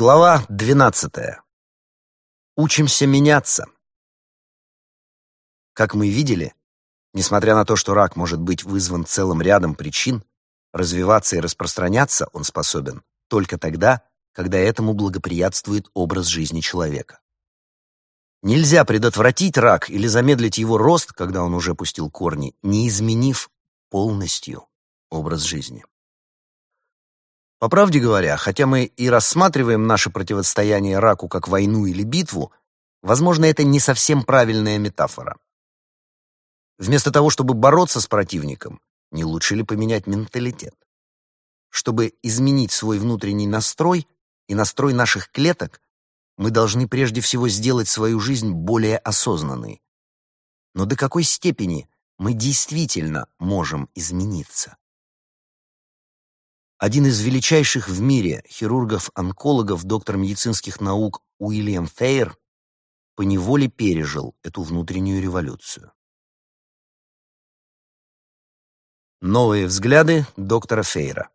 Глава 12. Учимся меняться. Как мы видели, несмотря на то, что рак может быть вызван целым рядом причин, развиваться и распространяться он способен только тогда, когда этому благоприятствует образ жизни человека. Нельзя предотвратить рак или замедлить его рост, когда он уже пустил корни, не изменив полностью образ жизни. По правде говоря, хотя мы и рассматриваем наше противостояние раку как войну или битву, возможно, это не совсем правильная метафора. Вместо того, чтобы бороться с противником, не лучше ли поменять менталитет? Чтобы изменить свой внутренний настрой и настрой наших клеток, мы должны прежде всего сделать свою жизнь более осознанной. Но до какой степени мы действительно можем измениться? Один из величайших в мире хирургов-онкологов, доктор медицинских наук Уильям Фейер поневоле пережил эту внутреннюю революцию. Новые взгляды доктора Фейра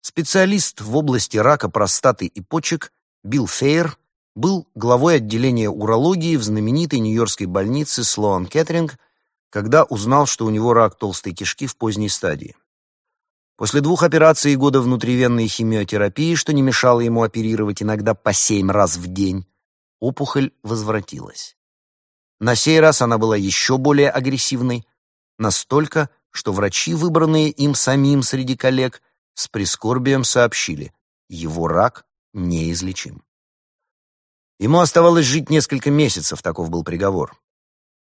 Специалист в области рака простаты и почек Билл Фейер был главой отделения урологии в знаменитой нью-йоркской больнице Слоан Кеттеринг, когда узнал, что у него рак толстой кишки в поздней стадии. После двух операций и года внутривенной химиотерапии, что не мешало ему оперировать иногда по семь раз в день, опухоль возвратилась. На сей раз она была еще более агрессивной, настолько, что врачи, выбранные им самим среди коллег, с прискорбием сообщили, его рак неизлечим. Ему оставалось жить несколько месяцев, таков был приговор.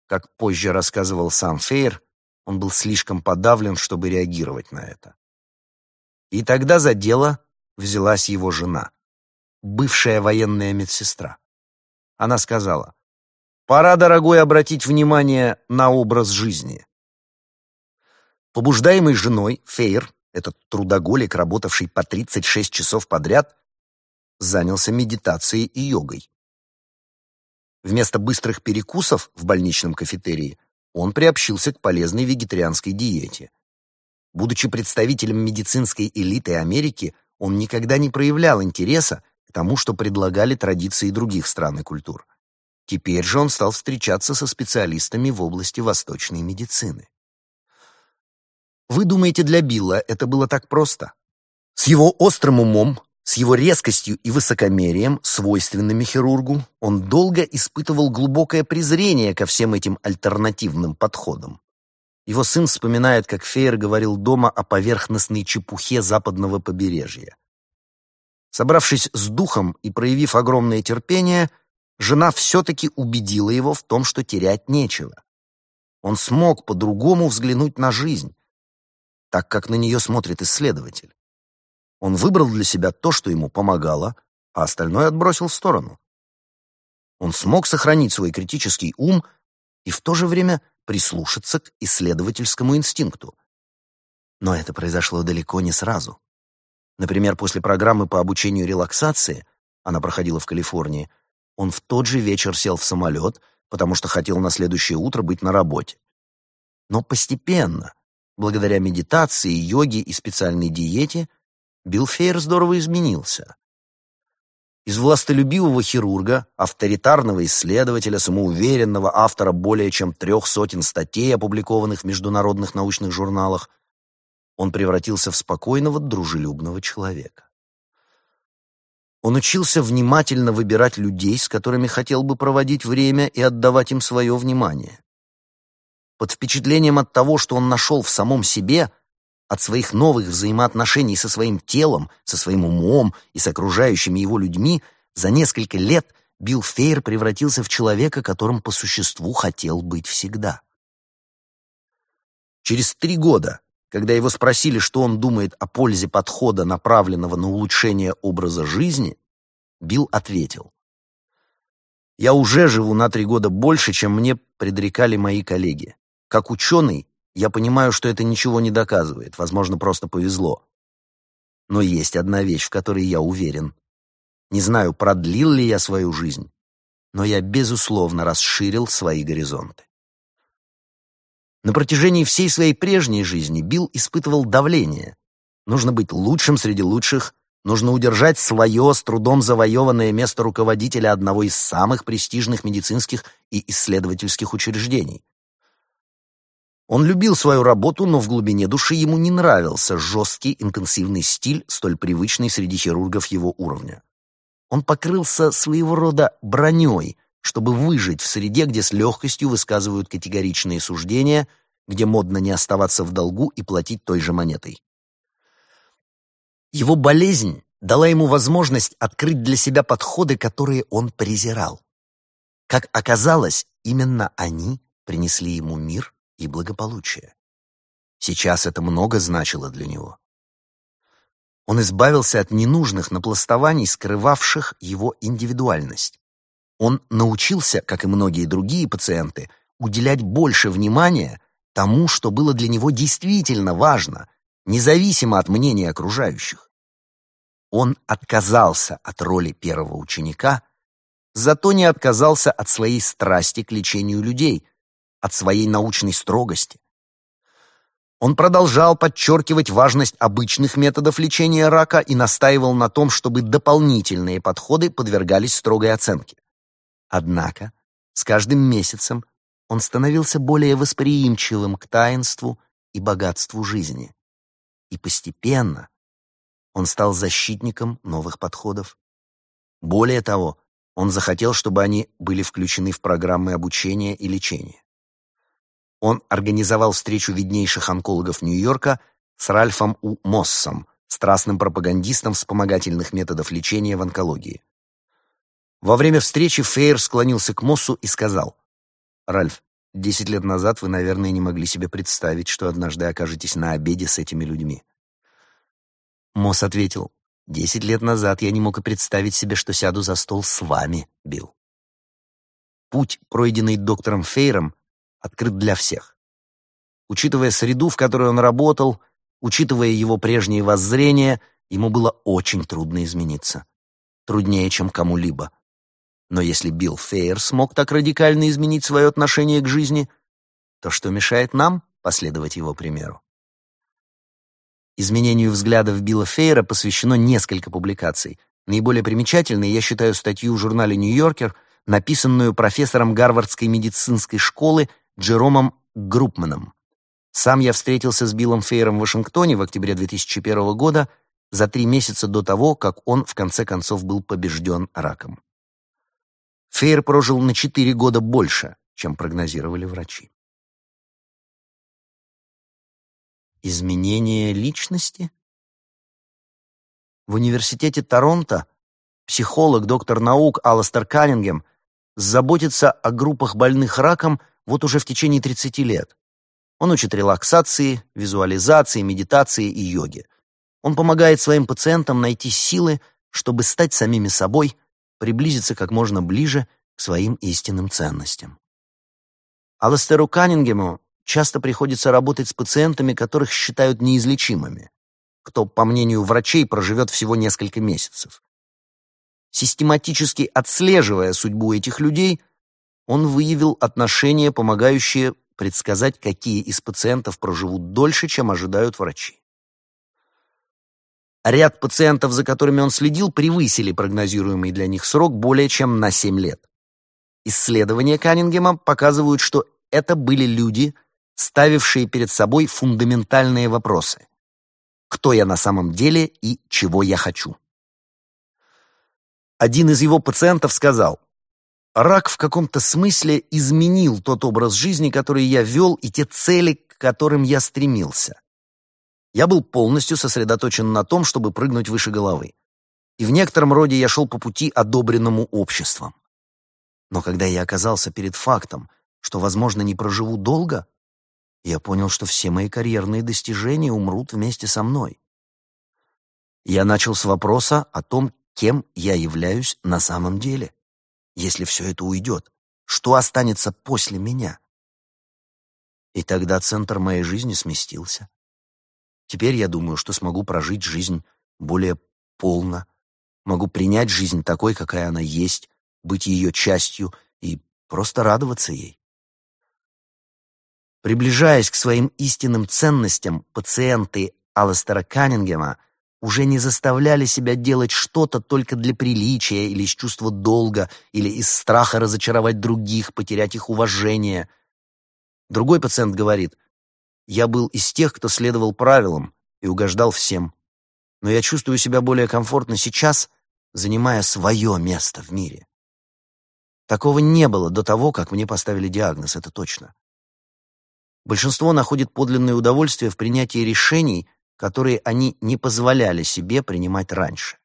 Как позже рассказывал сам Фейер, он был слишком подавлен, чтобы реагировать на это. И тогда за дело взялась его жена, бывшая военная медсестра. Она сказала, «Пора, дорогой, обратить внимание на образ жизни». Побуждаемый женой, Фейр, этот трудоголик, работавший по 36 часов подряд, занялся медитацией и йогой. Вместо быстрых перекусов в больничном кафетерии он приобщился к полезной вегетарианской диете. Будучи представителем медицинской элиты Америки, он никогда не проявлял интереса к тому, что предлагали традиции других стран и культур. Теперь же он стал встречаться со специалистами в области восточной медицины. Вы думаете, для Билла это было так просто? С его острым умом, с его резкостью и высокомерием, свойственными хирургу, он долго испытывал глубокое презрение ко всем этим альтернативным подходам. Его сын вспоминает, как Фейер говорил дома о поверхностной чепухе западного побережья. Собравшись с духом и проявив огромное терпение, жена все-таки убедила его в том, что терять нечего. Он смог по-другому взглянуть на жизнь, так как на нее смотрит исследователь. Он выбрал для себя то, что ему помогало, а остальное отбросил в сторону. Он смог сохранить свой критический ум и в то же время прислушаться к исследовательскому инстинкту. Но это произошло далеко не сразу. Например, после программы по обучению релаксации, она проходила в Калифорнии, он в тот же вечер сел в самолет, потому что хотел на следующее утро быть на работе. Но постепенно, благодаря медитации, йоге и специальной диете, Билл Фейер здорово изменился. Из властолюбивого хирурга, авторитарного исследователя, самоуверенного автора более чем трех сотен статей, опубликованных в международных научных журналах, он превратился в спокойного, дружелюбного человека. Он учился внимательно выбирать людей, с которыми хотел бы проводить время и отдавать им свое внимание. Под впечатлением от того, что он нашел в самом себе, от своих новых взаимоотношений со своим телом, со своим умом и с окружающими его людьми, за несколько лет Билл Фейер превратился в человека, которым по существу хотел быть всегда. Через три года, когда его спросили, что он думает о пользе подхода, направленного на улучшение образа жизни, Билл ответил. «Я уже живу на три года больше, чем мне предрекали мои коллеги. Как ученый, я понимаю, что это ничего не доказывает, возможно, просто повезло. Но есть одна вещь, в которой я уверен. Не знаю, продлил ли я свою жизнь, но я, безусловно, расширил свои горизонты. На протяжении всей своей прежней жизни Билл испытывал давление. Нужно быть лучшим среди лучших, Нужно удержать свое с трудом завоеванное место руководителя одного из самых престижных медицинских и исследовательских учреждений. Он любил свою работу, но в глубине души ему не нравился жесткий интенсивный стиль, столь привычный среди хирургов его уровня. Он покрылся своего рода броней, чтобы выжить в среде, где с легкостью высказывают категоричные суждения, где модно не оставаться в долгу и платить той же монетой. Его болезнь дала ему возможность открыть для себя подходы, которые он презирал. Как оказалось, именно они принесли ему мир и благополучие. Сейчас это много значило для него. Он избавился от ненужных напластований, скрывавших его индивидуальность. Он научился, как и многие другие пациенты, уделять больше внимания тому, что было для него действительно важно, независимо от мнения окружающих. Он отказался от роли первого ученика, зато не отказался от своей страсти к лечению людей, от своей научной строгости. Он продолжал подчеркивать важность обычных методов лечения рака и настаивал на том, чтобы дополнительные подходы подвергались строгой оценке. Однако с каждым месяцем он становился более восприимчивым к таинству и богатству жизни. И постепенно он стал защитником новых подходов. Более того, он захотел, чтобы они были включены в программы обучения и лечения. Он организовал встречу виднейших онкологов Нью-Йорка с Ральфом У. Моссом, страстным пропагандистом вспомогательных методов лечения в онкологии. Во время встречи Фейер склонился к Моссу и сказал, «Ральф, десять лет назад вы, наверное, не могли себе представить, что однажды окажетесь на обеде с этими людьми». Мосс ответил, «Десять лет назад я не мог и представить себе, что сяду за стол с вами, Билл». Путь, пройденный доктором Фейером, открыт для всех. Учитывая среду, в которой он работал, учитывая его прежние воззрения, ему было очень трудно измениться. Труднее, чем кому-либо. Но если Билл Фейер смог так радикально изменить свое отношение к жизни, то что мешает нам последовать его примеру? Изменению взглядов Билла Фейера посвящено несколько публикаций. Наиболее примечательной я считаю статью в журнале «Нью-Йоркер», написанную профессором Гарвардской медицинской школы Джеромом Группманом. Сам я встретился с Биллом Фейером в Вашингтоне в октябре 2001 года, за три месяца до того, как он в конце концов был побежден раком. Фейер прожил на четыре года больше, чем прогнозировали врачи. Изменение личности? В университете Торонто психолог, доктор наук Аластер Каннингем заботится о группах больных раком вот уже в течение 30 лет. Он учит релаксации, визуализации, медитации и йоге. Он помогает своим пациентам найти силы, чтобы стать самими собой, приблизиться как можно ближе к своим истинным ценностям. Аластеру Каннингему часто приходится работать с пациентами, которых считают неизлечимыми, кто, по мнению врачей, проживет всего несколько месяцев. Систематически отслеживая судьбу этих людей, он выявил отношения, помогающие предсказать, какие из пациентов проживут дольше, чем ожидают врачи. Ряд пациентов, за которыми он следил, превысили прогнозируемый для них срок более чем на 7 лет. Исследования Каннингема показывают, что это были люди, ставившие перед собой фундаментальные вопросы. Кто я на самом деле и чего я хочу? Один из его пациентов сказал, Рак в каком-то смысле изменил тот образ жизни, который я вел, и те цели, к которым я стремился. Я был полностью сосредоточен на том, чтобы прыгнуть выше головы. И в некотором роде я шел по пути, одобренному обществом. Но когда я оказался перед фактом, что, возможно, не проживу долго, я понял, что все мои карьерные достижения умрут вместе со мной. Я начал с вопроса о том, кем я являюсь на самом деле если все это уйдет? Что останется после меня? И тогда центр моей жизни сместился. Теперь я думаю, что смогу прожить жизнь более полно, могу принять жизнь такой, какая она есть, быть ее частью и просто радоваться ей. Приближаясь к своим истинным ценностям, пациенты Алластера Каннингема уже не заставляли себя делать что-то только для приличия или из чувства долга, или из страха разочаровать других, потерять их уважение. Другой пациент говорит, «Я был из тех, кто следовал правилам и угождал всем. Но я чувствую себя более комфортно сейчас, занимая свое место в мире. Такого не было до того, как мне поставили диагноз, это точно. Большинство находит подлинное удовольствие в принятии решений, которые они не позволяли себе принимать раньше.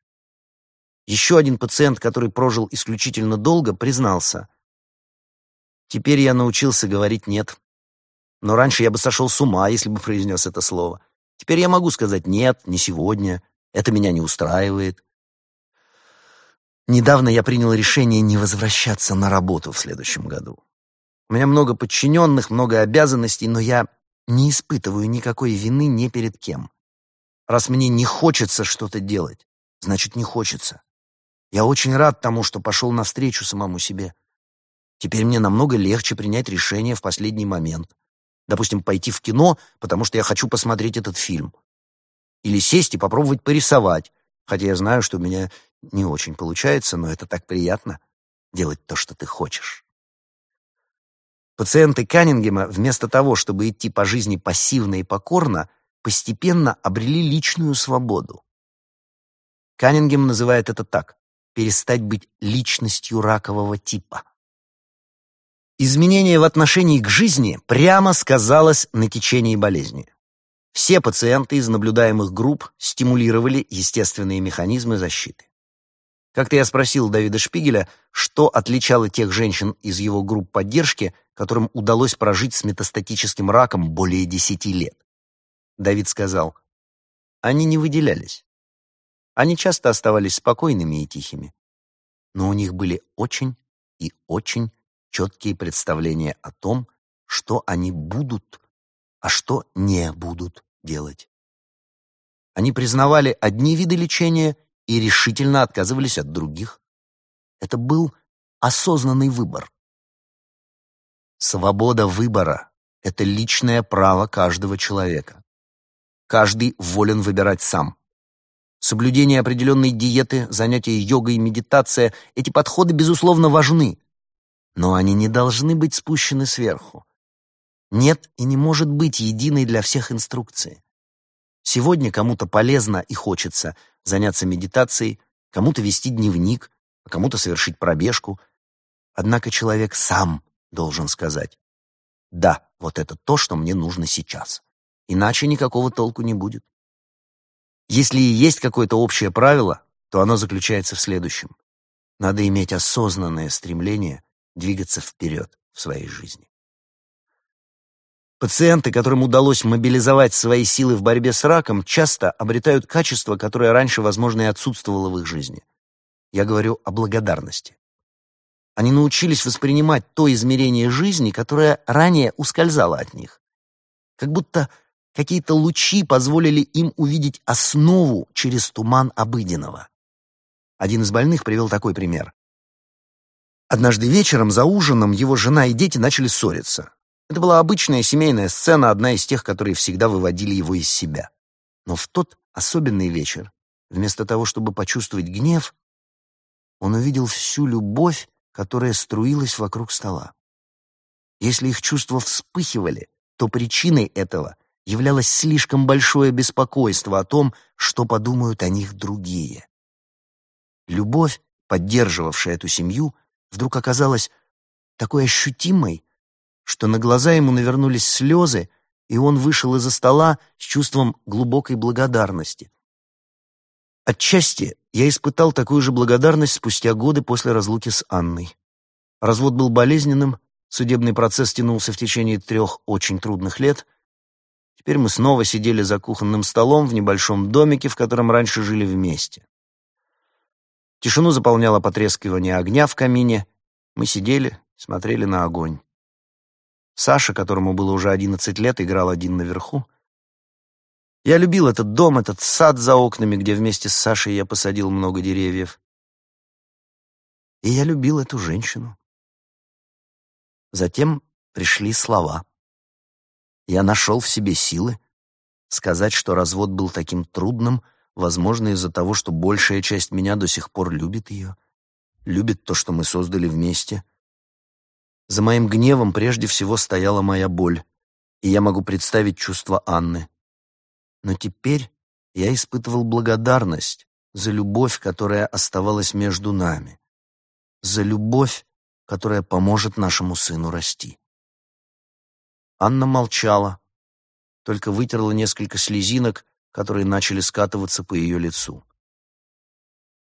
Еще один пациент, который прожил исключительно долго, признался. «Теперь я научился говорить «нет». Но раньше я бы сошел с ума, если бы произнес это слово. Теперь я могу сказать «нет», «не сегодня», «это меня не устраивает». Недавно я принял решение не возвращаться на работу в следующем году. У меня много подчиненных, много обязанностей, но я не испытываю никакой вины ни перед кем. Раз мне не хочется что-то делать, значит, не хочется. Я очень рад тому, что пошел навстречу самому себе. Теперь мне намного легче принять решение в последний момент. Допустим, пойти в кино, потому что я хочу посмотреть этот фильм. Или сесть и попробовать порисовать, хотя я знаю, что у меня не очень получается, но это так приятно — делать то, что ты хочешь. Пациенты Каннингема, вместо того, чтобы идти по жизни пассивно и покорно, постепенно обрели личную свободу. Каннингем называет это так — перестать быть личностью ракового типа. Изменение в отношении к жизни прямо сказалось на течении болезни. Все пациенты из наблюдаемых групп стимулировали естественные механизмы защиты. Как-то я спросил Давида Шпигеля, что отличало тех женщин из его групп поддержки, которым удалось прожить с метастатическим раком более 10 лет. Давид сказал, они не выделялись. Они часто оставались спокойными и тихими, но у них были очень и очень четкие представления о том, что они будут, а что не будут делать. Они признавали одни виды лечения и решительно отказывались от других. Это был осознанный выбор. Свобода выбора — это личное право каждого человека. Каждый волен выбирать сам. Соблюдение определенной диеты, занятия йогой медитация — эти подходы, безусловно, важны. Но они не должны быть спущены сверху. Нет и не может быть единой для всех инструкции. Сегодня кому-то полезно и хочется заняться медитацией, кому-то вести дневник, а кому-то совершить пробежку. Однако человек сам должен сказать «Да, вот это то, что мне нужно сейчас». Иначе никакого толку не будет. Если и есть какое-то общее правило, то оно заключается в следующем. Надо иметь осознанное стремление двигаться вперед в своей жизни. Пациенты, которым удалось мобилизовать свои силы в борьбе с раком, часто обретают качество, которое раньше, возможно, и отсутствовало в их жизни. Я говорю о благодарности. Они научились воспринимать то измерение жизни, которое ранее ускользало от них. Как будто какие-то лучи позволили им увидеть основу через туман обыденного. Один из больных привел такой пример. Однажды вечером за ужином его жена и дети начали ссориться. Это была обычная семейная сцена, одна из тех, которые всегда выводили его из себя. Но в тот особенный вечер, вместо того, чтобы почувствовать гнев, он увидел всю любовь, которая струилась вокруг стола. Если их чувства вспыхивали, то причиной этого являлось слишком большое беспокойство о том, что подумают о них другие. Любовь, поддерживавшая эту семью, вдруг оказалась такой ощутимой, что на глаза ему навернулись слезы, и он вышел из-за стола с чувством глубокой благодарности. Отчасти я испытал такую же благодарность спустя годы после разлуки с Анной. Развод был болезненным, судебный процесс тянулся в течение трех очень трудных лет. Теперь мы снова сидели за кухонным столом в небольшом домике, в котором раньше жили вместе. Тишину заполняло потрескивание огня в камине. Мы сидели, смотрели на огонь. Саша, которому было уже одиннадцать лет, играл один наверху. Я любил этот дом, этот сад за окнами, где вместе с Сашей я посадил много деревьев. И я любил эту женщину. Затем пришли слова. Я нашел в себе силы сказать, что развод был таким трудным, возможно, из-за того, что большая часть меня до сих пор любит ее, любит то, что мы создали вместе. За моим гневом прежде всего стояла моя боль, и я могу представить чувства Анны. Но теперь я испытывал благодарность за любовь, которая оставалась между нами, за любовь, которая поможет нашему сыну расти. Анна молчала, только вытерла несколько слезинок, которые начали скатываться по ее лицу.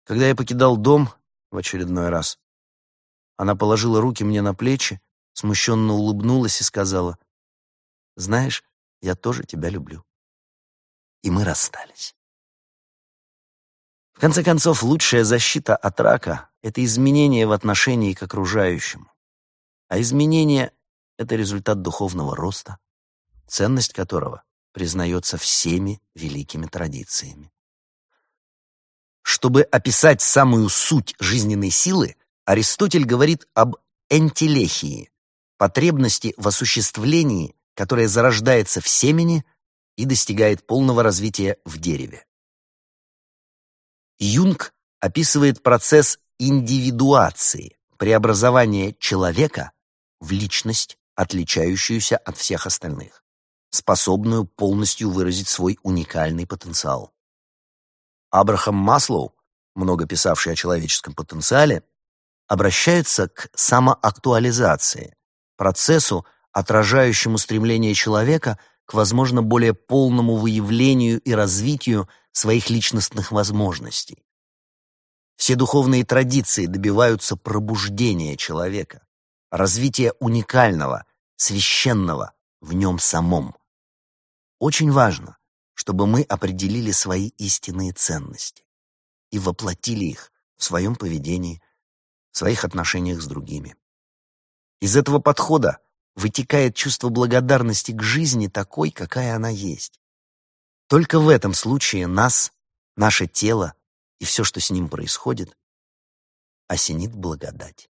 Когда я покидал дом в очередной раз, она положила руки мне на плечи, смущенно улыбнулась и сказала, «Знаешь, я тоже тебя люблю». И мы расстались. В конце концов, лучшая защита от рака — это изменение в отношении к окружающему. А изменение — это результат духовного роста, ценность которого признается всеми великими традициями. Чтобы описать самую суть жизненной силы, Аристотель говорит об энтелехии, потребности в осуществлении, которая зарождается в семени и достигает полного развития в дереве. Юнг описывает процесс индивидуации, преобразования человека в личность, отличающуюся от всех остальных, способную полностью выразить свой уникальный потенциал. Абрахам Маслоу, много писавший о человеческом потенциале, обращается к самоактуализации, процессу, отражающему стремление человека к, возможно, более полному выявлению и развитию своих личностных возможностей. Все духовные традиции добиваются пробуждения человека, развития уникального, священного в нем самом. Очень важно, чтобы мы определили свои истинные ценности и воплотили их в своем поведении, в своих отношениях с другими. Из этого подхода вытекает чувство благодарности к жизни такой, какая она есть. Только в этом случае нас, наше тело и все, что с ним происходит, осенит благодать.